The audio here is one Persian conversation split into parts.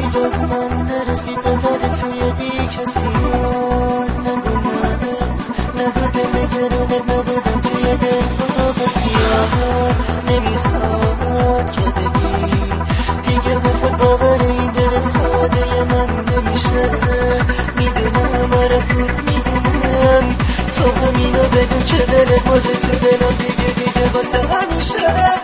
کسی جز من نرسید به در توی بی کسی نگو منه نگو دل گرونه دل توی دل خدا بسی آدم نمی‌خواد که بگی دیگه حرف باور این دل ساده من نمیشه می‌دونم آره خود می‌دونم تو همینو بگو که دل بوده تو دلم دیگه دیگه واسه همیشه.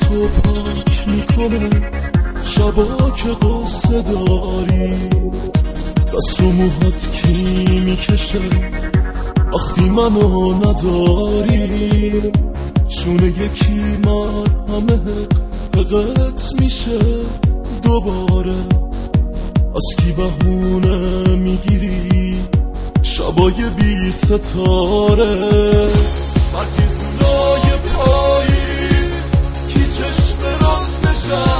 تو پاک می‌کنه شبا که قصه داری. دست رو موهد کی می‌کشه؟ وقتی منو نداری. چون یکی مرهمه حقت میشه. دوباره از کی بهونه می‌گیری؟ شبای بی ستاره. corazón.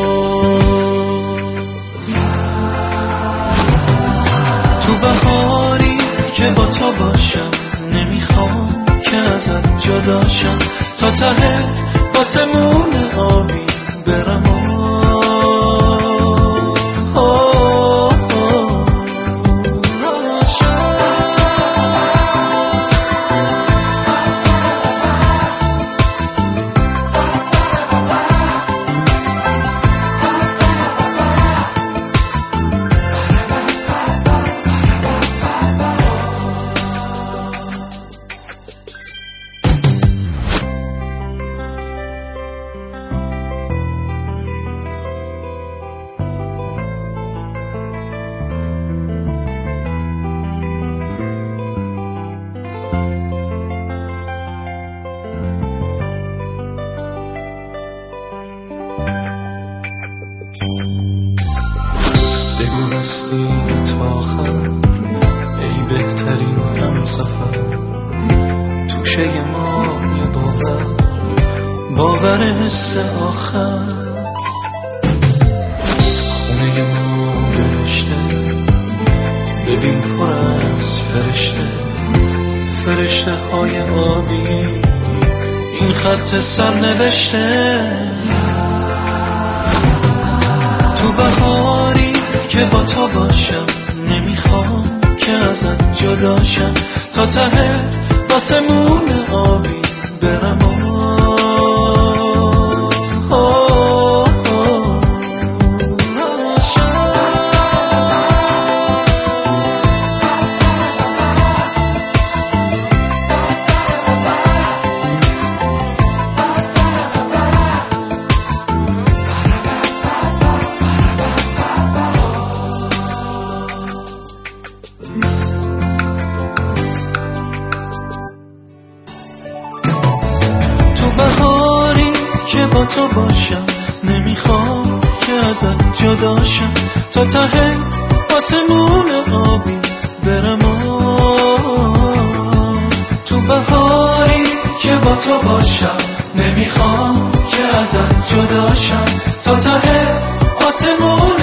بهاری که با تو باشم. نمی‌خوام که ازت جداشم تا ته باسمون آبی برم باور حس آخر. خونه ما برشته ببین پر از فرشته. فرشته های آبی. این خط سر نوشته. تو بهاری که با تو باشم نمی‌خوام که ازت جداشم تا ته آسمون آبی برم تو باشم. نمی‌خوام که ازت جداشم تا ته آسمون آبی برم. تو بهاری که با تو باشم. نمی‌خوام که ازت جداشم تا ته آسمون